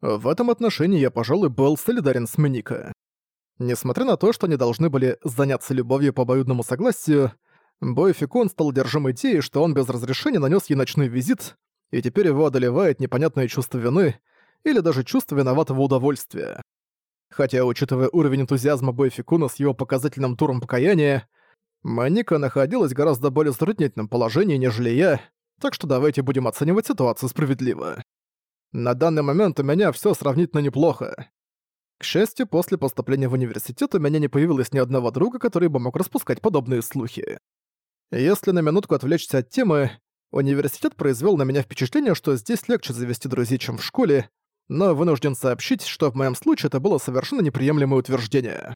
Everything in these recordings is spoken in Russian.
В этом отношении я, пожалуй, был солидарен с Мника. Несмотря на то, что они должны были заняться любовью по обоюдному согласию, Бойфикон стал держим идеей, что он без разрешения нанес ей ночной визит, и теперь его одолевает непонятное чувство вины или даже чувство виноватого удовольствия. Хотя, учитывая уровень энтузиазма Бойфикуна с его показательным туром покаяния, Маника находилась в гораздо более затруднительном положении, нежели я, так что давайте будем оценивать ситуацию справедливо. На данный момент у меня все сравнительно неплохо. К счастью, после поступления в университет у меня не появилось ни одного друга, который бы мог распускать подобные слухи. Если на минутку отвлечься от темы, университет произвел на меня впечатление, что здесь легче завести друзей, чем в школе, но вынужден сообщить, что в моем случае это было совершенно неприемлемое утверждение.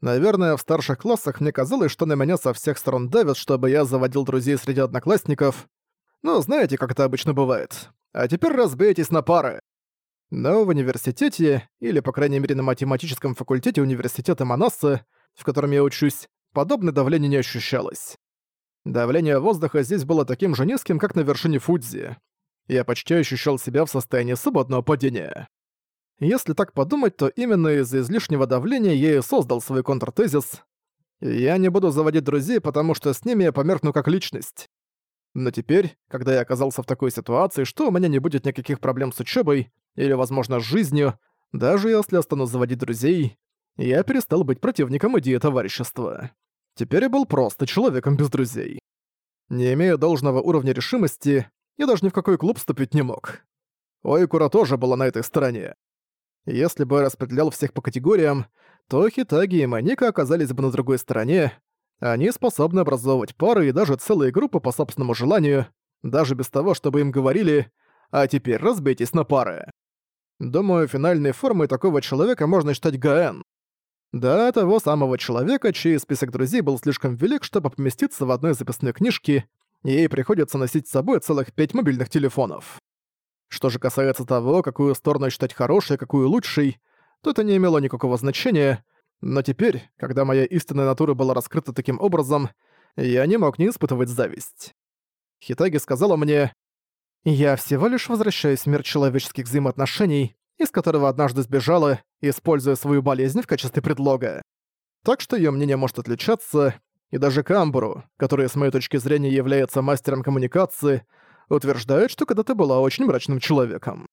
Наверное, в старших классах мне казалось, что на меня со всех сторон давят, чтобы я заводил друзей среди одноклассников, ну, знаете, как это обычно бывает. А теперь разбейтесь на пары. Но в университете, или, по крайней мере, на математическом факультете университета Манасса, в котором я учусь, подобное давление не ощущалось. Давление воздуха здесь было таким же низким, как на вершине Фудзи. Я почти ощущал себя в состоянии свободного падения. Если так подумать, то именно из-за излишнего давления я и создал свой контртезис. Я не буду заводить друзей, потому что с ними я померкну как личность. Но теперь, когда я оказался в такой ситуации, что у меня не будет никаких проблем с учебой или, возможно, с жизнью, даже если я стану заводить друзей, я перестал быть противником идеи товарищества. Теперь я был просто человеком без друзей. Не имея должного уровня решимости, я даже ни в какой клуб вступить не мог. Ойкура тоже была на этой стороне. Если бы я распределял всех по категориям, то Хитаги и Маника оказались бы на другой стороне, они способны образовывать пары и даже целые группы по собственному желанию, даже без того, чтобы им говорили «А теперь разбейтесь на пары». Думаю, финальной формой такого человека можно считать ГН. Да, того самого человека, чей список друзей был слишком велик, чтобы поместиться в одной записной книжке, и ей приходится носить с собой целых пять мобильных телефонов. Что же касается того, какую сторону считать хорошей, а какую лучшей, то это не имело никакого значения — но теперь, когда моя истинная натура была раскрыта таким образом, я не мог не испытывать зависть. Хитаги сказала мне, «Я всего лишь возвращаюсь в мир человеческих взаимоотношений, из которого однажды сбежала, используя свою болезнь в качестве предлога. Так что ее мнение может отличаться, и даже Камбуру, который, с моей точки зрения, является мастером коммуникации, утверждает, что когда-то была очень мрачным человеком.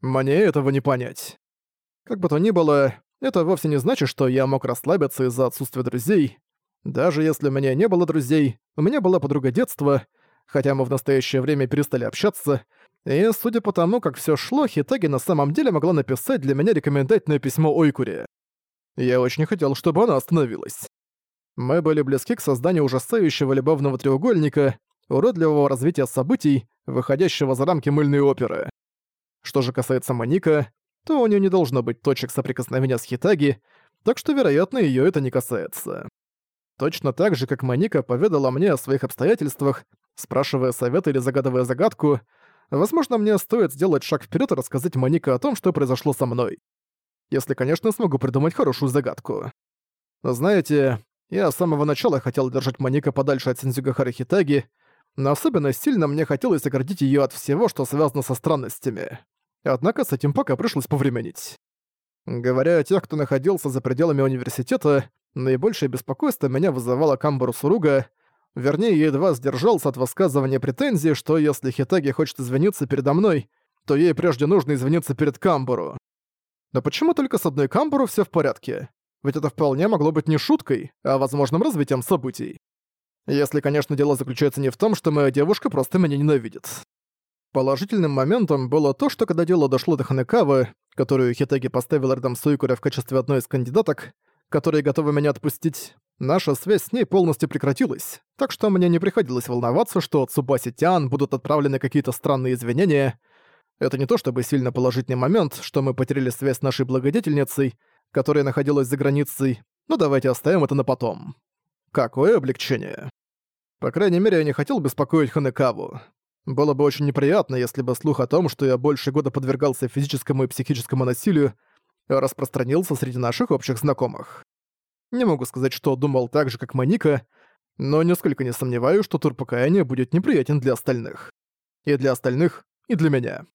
Мне этого не понять. Как бы то ни было, это вовсе не значит, что я мог расслабиться из-за отсутствия друзей. Даже если у меня не было друзей, у меня была подруга детства, хотя мы в настоящее время перестали общаться, и судя по тому, как все шло, Хитаги на самом деле могла написать для меня рекомендательное письмо Ойкуре. Я очень хотел, чтобы она остановилась. Мы были близки к созданию ужасающего любовного треугольника, уродливого развития событий, выходящего за рамки мыльной оперы. Что же касается Маника, то у нее не должно быть точек соприкосновения с Хитаги, так что, вероятно, ее это не касается. Точно так же, как Маника поведала мне о своих обстоятельствах, спрашивая совет или загадывая загадку, возможно, мне стоит сделать шаг вперед и рассказать Маника о том, что произошло со мной. Если, конечно, смогу придумать хорошую загадку. Но знаете, я с самого начала хотел держать Маника подальше от Синдзюга Хитаги, но особенно сильно мне хотелось оградить ее от всего, что связано со странностями однако с этим пока пришлось повременить. Говоря о тех, кто находился за пределами университета, наибольшее беспокойство меня вызывало Камбару Суруга, вернее, я едва сдержался от высказывания претензии, что если Хитаги хочет извиниться передо мной, то ей прежде нужно извиниться перед Камбару. Но почему только с одной Камбару все в порядке? Ведь это вполне могло быть не шуткой, а возможным развитием событий. Если, конечно, дело заключается не в том, что моя девушка просто меня ненавидит. Положительным моментом было то, что когда дело дошло до Ханекавы, которую Хитеги поставил рядом с Уикуре в качестве одной из кандидаток, которые готовы меня отпустить, наша связь с ней полностью прекратилась, так что мне не приходилось волноваться, что от Субаси Тиан будут отправлены какие-то странные извинения. Это не то чтобы сильно положительный момент, что мы потеряли связь с нашей благодетельницей, которая находилась за границей, но давайте оставим это на потом. Какое облегчение. По крайней мере, я не хотел беспокоить Ханекаву. Было бы очень неприятно, если бы слух о том, что я больше года подвергался физическому и психическому насилию, распространился среди наших общих знакомых. Не могу сказать, что думал так же, как Маника, но несколько не сомневаюсь, что тур покаяния будет неприятен для остальных. И для остальных, и для меня.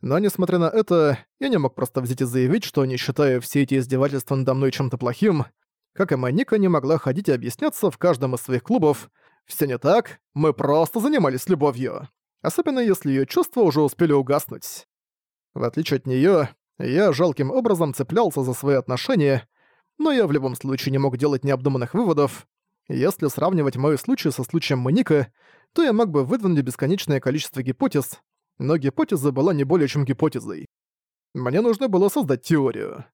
Но несмотря на это, я не мог просто взять и заявить, что не считаю все эти издевательства надо мной чем-то плохим, как и Маника не могла ходить и объясняться в каждом из своих клубов, все не так, мы просто занимались любовью. Особенно если ее чувства уже успели угаснуть. В отличие от нее, я жалким образом цеплялся за свои отношения, но я в любом случае не мог делать необдуманных выводов. Если сравнивать мои случаи со случаем Маника, то я мог бы выдвинуть бесконечное количество гипотез, но гипотеза была не более чем гипотезой. Мне нужно было создать теорию.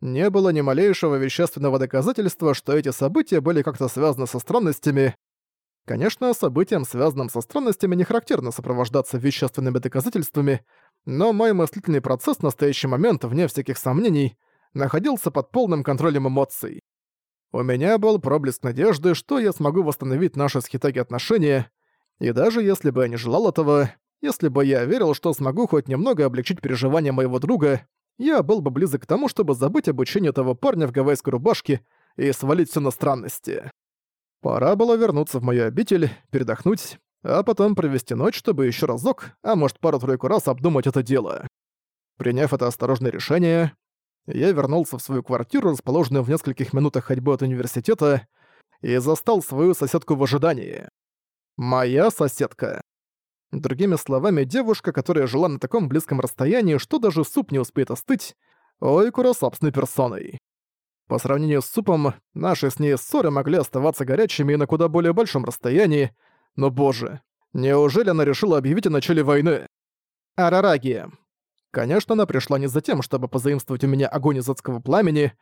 Не было ни малейшего вещественного доказательства, что эти события были как-то связаны со странностями, Конечно, событиям, связанным со странностями, не характерно сопровождаться вещественными доказательствами, но мой мыслительный процесс в настоящий момент, вне всяких сомнений, находился под полным контролем эмоций. У меня был проблеск надежды, что я смогу восстановить наши с Хитаги отношения, и даже если бы я не желал этого, если бы я верил, что смогу хоть немного облегчить переживания моего друга, я был бы близок к тому, чтобы забыть обучение этого парня в гавайской рубашке и свалить все на странности. Пора было вернуться в мою обитель, передохнуть, а потом провести ночь, чтобы еще разок, а может пару-тройку раз обдумать это дело. Приняв это осторожное решение, я вернулся в свою квартиру, расположенную в нескольких минутах ходьбы от университета, и застал свою соседку в ожидании. Моя соседка. Другими словами, девушка, которая жила на таком близком расстоянии, что даже суп не успеет остыть, Ойкура собственной персоной. По сравнению с супом, наши с ней ссоры могли оставаться горячими и на куда более большом расстоянии, но боже, неужели она решила объявить о начале войны? Арараги. Конечно, она пришла не за тем, чтобы позаимствовать у меня огонь из адского пламени,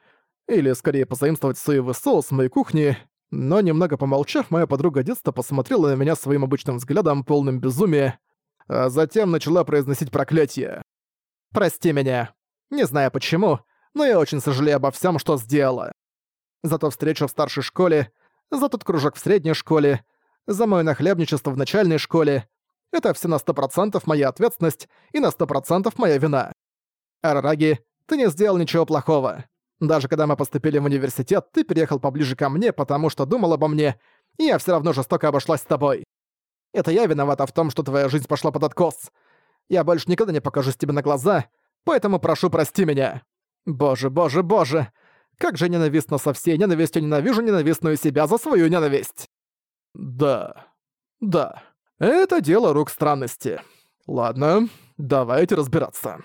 или скорее позаимствовать соевый соус моей кухни, но немного помолчав, моя подруга детства посмотрела на меня своим обычным взглядом, полным безумия, а затем начала произносить проклятие. «Прости меня. Не знаю почему, но я очень сожалею обо всем, что сделала. За ту встречу в старшей школе, за тот кружок в средней школе, за мое нахлебничество в начальной школе. Это все на 100% моя ответственность и на 100% моя вина. Арараги, ты не сделал ничего плохого. Даже когда мы поступили в университет, ты переехал поближе ко мне, потому что думал обо мне, и я все равно жестоко обошлась с тобой. Это я виновата в том, что твоя жизнь пошла под откос. Я больше никогда не покажусь тебе на глаза, поэтому прошу прости меня. Боже, боже, боже! Как же ненавистно со всей ненавистью ненавижу ненавистную себя за свою ненависть! Да. Да. Это дело рук странности. Ладно, давайте разбираться.